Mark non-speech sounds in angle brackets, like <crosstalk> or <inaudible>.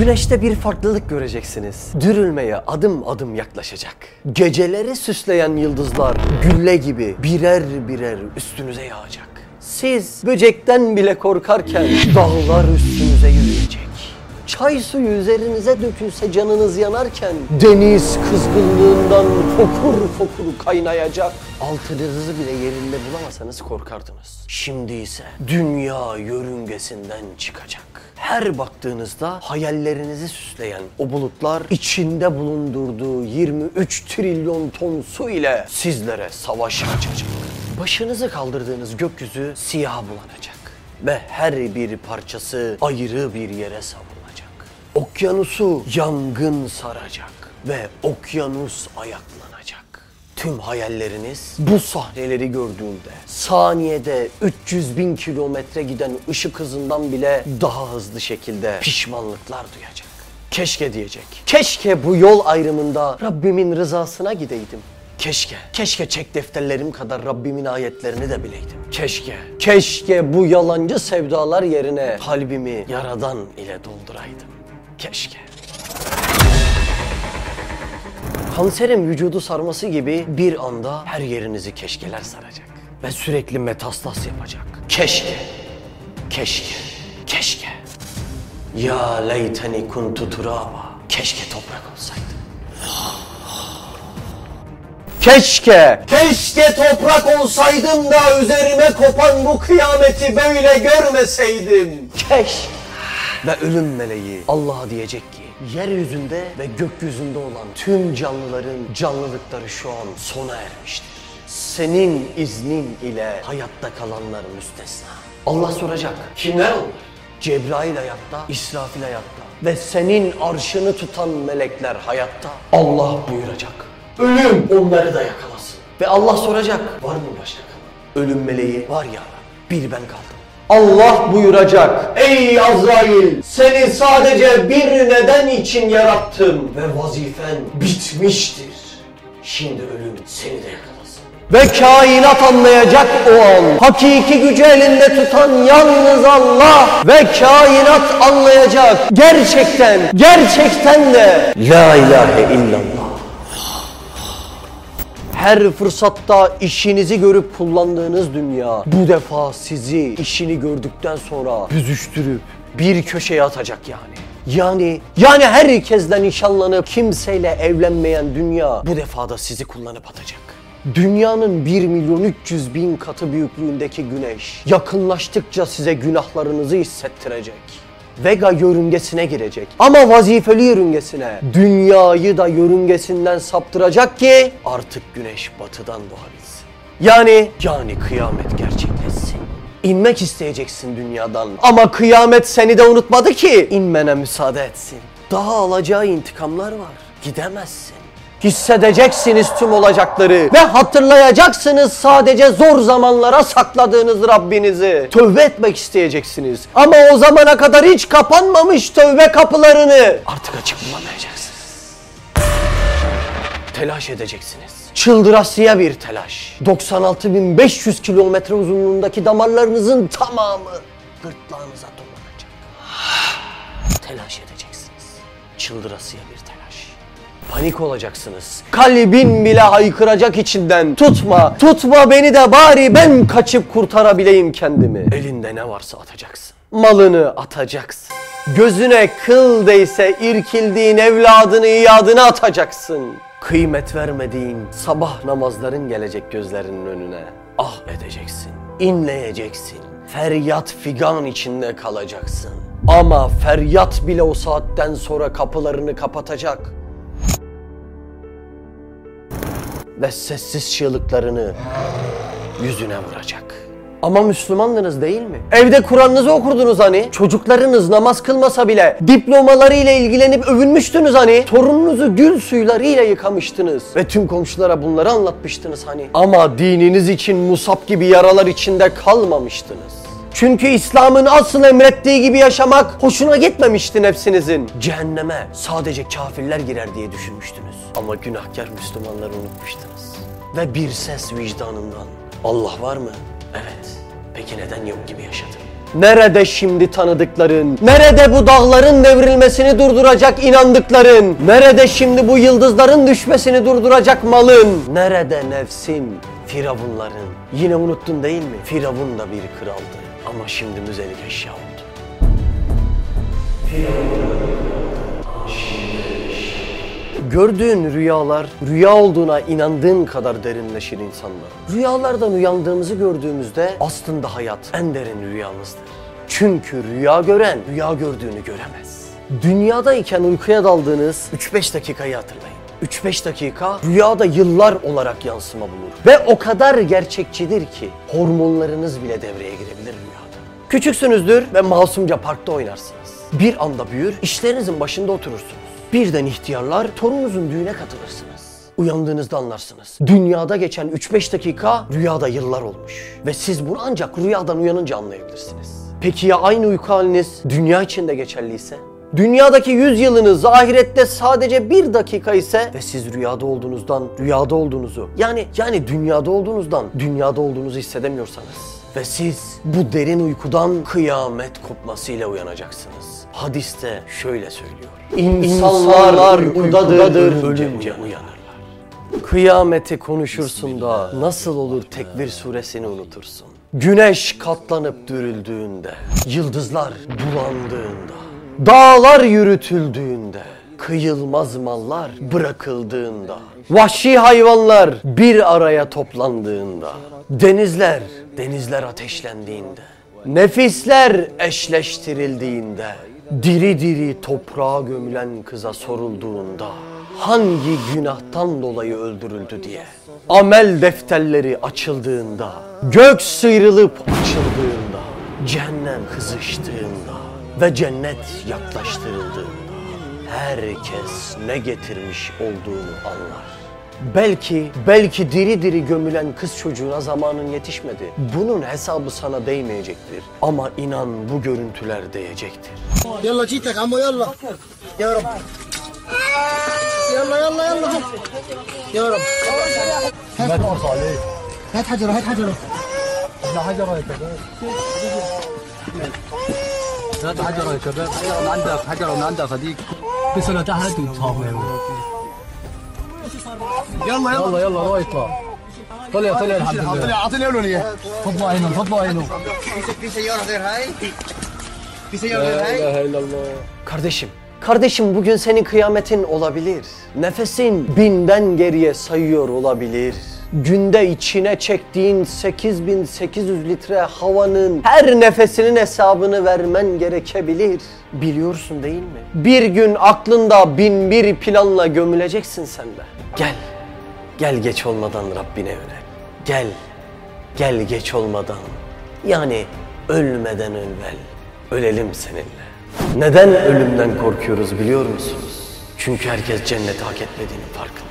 Güneşte bir farklılık göreceksiniz. Dürülmeye adım adım yaklaşacak. Geceleri süsleyen yıldızlar gülle gibi birer birer üstünüze yağacak. Siz böcekten bile korkarken dağlar üstünüze yürüyecek. Çay suyu üzerinize dökülse canınız yanarken deniz kızgınlığından fokur fokur kaynayacak. Altınızı bile yerinde bulamasanız korkardınız. Şimdi ise dünya yörüngesinden çıkacak. Her baktığınızda hayallerinizi süsleyen o bulutlar içinde bulundurduğu 23 trilyon ton su ile sizlere savaş açacak. Başınızı kaldırdığınız gökyüzü siyaha bulanacak ve her bir parçası ayrı bir yere savrulacak. Okyanusu yangın saracak ve okyanus ayaklanacak. Tüm hayalleriniz bu sahneleri gördüğünde saniyede 300 bin kilometre giden ışık hızından bile daha hızlı şekilde pişmanlıklar duyacak. Keşke diyecek. Keşke bu yol ayrımında Rabbimin rızasına gideydim. Keşke, keşke çek defterlerim kadar Rabbimin ayetlerini de bileydim. Keşke, keşke bu yalancı sevdalar yerine kalbimi yaradan ile dolduraydım. Keşke. Kanserin vücudu sarması gibi bir anda her yerinizi keşkeler saracak. Ve sürekli metastas yapacak. Keşke, keşke, keşke. Ya leyteni kuntu turaba. Keşke toprak olsaydım. Keşke, keşke toprak olsaydım da üzerime kopan bu kıyameti böyle görmeseydim. Keşke. Ve ölüm meleği Allah'a diyecek ki yeryüzünde ve gökyüzünde olan tüm canlıların canlılıkları şu an sona ermiştir. Senin iznin ile hayatta kalanlar müstesna. Allah soracak. Kimler onlar? Cebrail hayatta, İsrafil hayatta ve senin arşını tutan melekler hayatta. Allah buyuracak. Ölüm onları da yakalasın. Ve Allah soracak. Var mı başka kalan? Ölüm meleği var ya bir ben kaldım. Allah buyuracak. Ey Azrail seni sadece bir neden için yarattım ve vazifen bitmiştir. Şimdi ölüm seni de yakalasın. Ve kainat anlayacak o an. Hakiki gücü elinde tutan yalnız Allah. Ve kainat anlayacak. Gerçekten, gerçekten de La ilahe illallah. Her fırsatta işinizi görüp kullandığınız dünya bu defa sizi işini gördükten sonra büzüştürüp bir köşeye atacak yani. Yani yani herkesle nişanlanıp kimseyle evlenmeyen dünya bu defa da sizi kullanıp atacak. Dünyanın 1 milyon 300 bin katı büyüklüğündeki güneş yakınlaştıkça size günahlarınızı hissettirecek. Vega yörüngesine girecek. Ama vazifeli yörüngesine. Dünyayı da yörüngesinden saptıracak ki artık güneş batıdan doğabilsin. Yani, yani kıyamet gerçekleşsin. İnmek isteyeceksin dünyadan. Ama kıyamet seni de unutmadı ki inmene müsaade etsin. Daha alacağı intikamlar var. Gidemezsin. Hissedeceksiniz tüm olacakları ve hatırlayacaksınız sadece zor zamanlara sakladığınız Rabbinizi. Tövbe etmek isteyeceksiniz. Ama o zamana kadar hiç kapanmamış tövbe kapılarını artık açık bulamayacaksınız. Telaş edeceksiniz. Çıldırasıya bir telaş. 96.500 kilometre uzunluğundaki damarlarınızın tamamı gırtlağınıza dolanacak. <sighs> Telaş edeceksiniz. Çıldırasıya bir telaş. Panik olacaksınız. Kalbin bile haykıracak içinden. Tutma, tutma beni de bari ben kaçıp kurtarabileyim kendimi. Elinde ne varsa atacaksın. Malını atacaksın. Gözüne kıl değse irkildiğin evladını iyadını atacaksın. Kıymet vermediğin sabah namazların gelecek gözlerinin önüne. Ah edeceksin, inleyeceksin. Feryat figan içinde kalacaksın. Ama feryat bile o saatten sonra kapılarını kapatacak. Ve sessiz çığlıklarını yüzüne vuracak. Ama Müslümandınız değil mi? Evde Kur'an'ınızı okurdunuz hani. Çocuklarınız namaz kılmasa bile diplomalarıyla ilgilenip övünmüştünüz hani. Torununuzu gül suylarıyla yıkamıştınız. Ve tüm komşulara bunları anlatmıştınız hani. Ama dininiz için musab gibi yaralar içinde kalmamıştınız. Çünkü İslam'ın asıl emrettiği gibi yaşamak hoşuna gitmemişti nefsinizin. Cehenneme sadece kafirler girer diye düşünmüştünüz. Ama günahkar Müslümanları unutmuştunuz. Ve bir ses vicdanından Allah var mı? Evet. Peki neden yok gibi yaşadın? Nerede şimdi tanıdıkların? Nerede bu dağların devrilmesini durduracak inandıkların? Nerede şimdi bu yıldızların düşmesini durduracak malın? Nerede nefsin? Firavunların. Yine unuttun değil mi? Firavun da bir kraldı. Ama şimdi müzelik eşya oldu. Gördüğün rüyalar, rüya olduğuna inandığın kadar derinleşir insanlar. Rüyalardan uyandığımızı gördüğümüzde aslında hayat en derin rüyamızdır. Çünkü rüya gören, rüya gördüğünü göremez. Dünyadayken uykuya daldığınız 3-5 dakikayı hatırlayın. 3-5 dakika rüyada yıllar olarak yansıma bulur. Ve o kadar gerçekçidir ki hormonlarınız bile devreye girebilir rüyada. Küçüksünüzdür ve masumca parkta oynarsınız. Bir anda büyür, işlerinizin başında oturursunuz. Birden ihtiyarlar, torununuzun düğüne katılırsınız. Uyandığınızda anlarsınız. Dünyada geçen 3-5 dakika rüyada yıllar olmuş. Ve siz bunu ancak rüyadan uyanınca anlayabilirsiniz. Peki ya aynı uyku haliniz dünya içinde geçerliyse? Dünyadaki 100 yılınız ahirette sadece bir dakika ise ve siz rüyada olduğunuzdan rüyada olduğunuzu yani yani dünyada olduğunuzdan dünyada olduğunuzu hissedemiyorsanız ve siz bu derin uykudan kıyamet kopmasıyla uyanacaksınız. Hadiste şöyle söylüyor. İnsanlar, uykudadır, ölünce uyanırlar. Kıyameti konuşursun da nasıl olur tekbir suresini unutursun. Güneş katlanıp dürüldüğünde, yıldızlar bulandığında, dağlar yürütüldüğünde, kıyılmaz mallar bırakıldığında, vahşi hayvanlar bir araya toplandığında, denizler, denizler ateşlendiğinde, nefisler eşleştirildiğinde, diri diri toprağa gömülen kıza sorulduğunda, hangi günahtan dolayı öldürüldü diye, amel defterleri açıldığında, gök sıyrılıp açıldığında, cehennem kızıştığında ve cennet yaklaştırıldığında herkes ne getirmiş olduğunu anlar. Belki, belki diri diri gömülen kız çocuğuna zamanın yetişmedi. Bunun hesabı sana değmeyecektir. Ama inan bu görüntüler değecektir. Yalla çiğtek ama yalla. Ya Yalla yalla yalla. Ya Rabbi. Hadi Hadi Hadi Hadi Hadi Hadi Hadi Hadi Hadi Hadi Hadi ثلاثة يا شباب. من من تحت يلا يلا. يلا يلا روح يطلع طلع طلع الحمد لله. طلع اعطيني أقول له فضوا عينه فضوا عينه. في سيارة غير هاي؟ في سيارة غير هاي؟ لا إله إلا الله. كارديشيم kardeşim bugün senin kıyametin olabilir. Nefesin binden geriye sayıyor olabilir. Günde içine çektiğin 8800 litre havanın her nefesinin hesabını vermen gerekebilir. Biliyorsun değil mi? Bir gün aklında bin bir planla gömüleceksin sen de. Gel, gel geç olmadan Rabbine yönel. Gel, gel geç olmadan. Yani ölmeden evvel ölelim seninle. Neden ölümden korkuyoruz biliyor musunuz? Çünkü herkes cenneti hak etmediğinin farkında.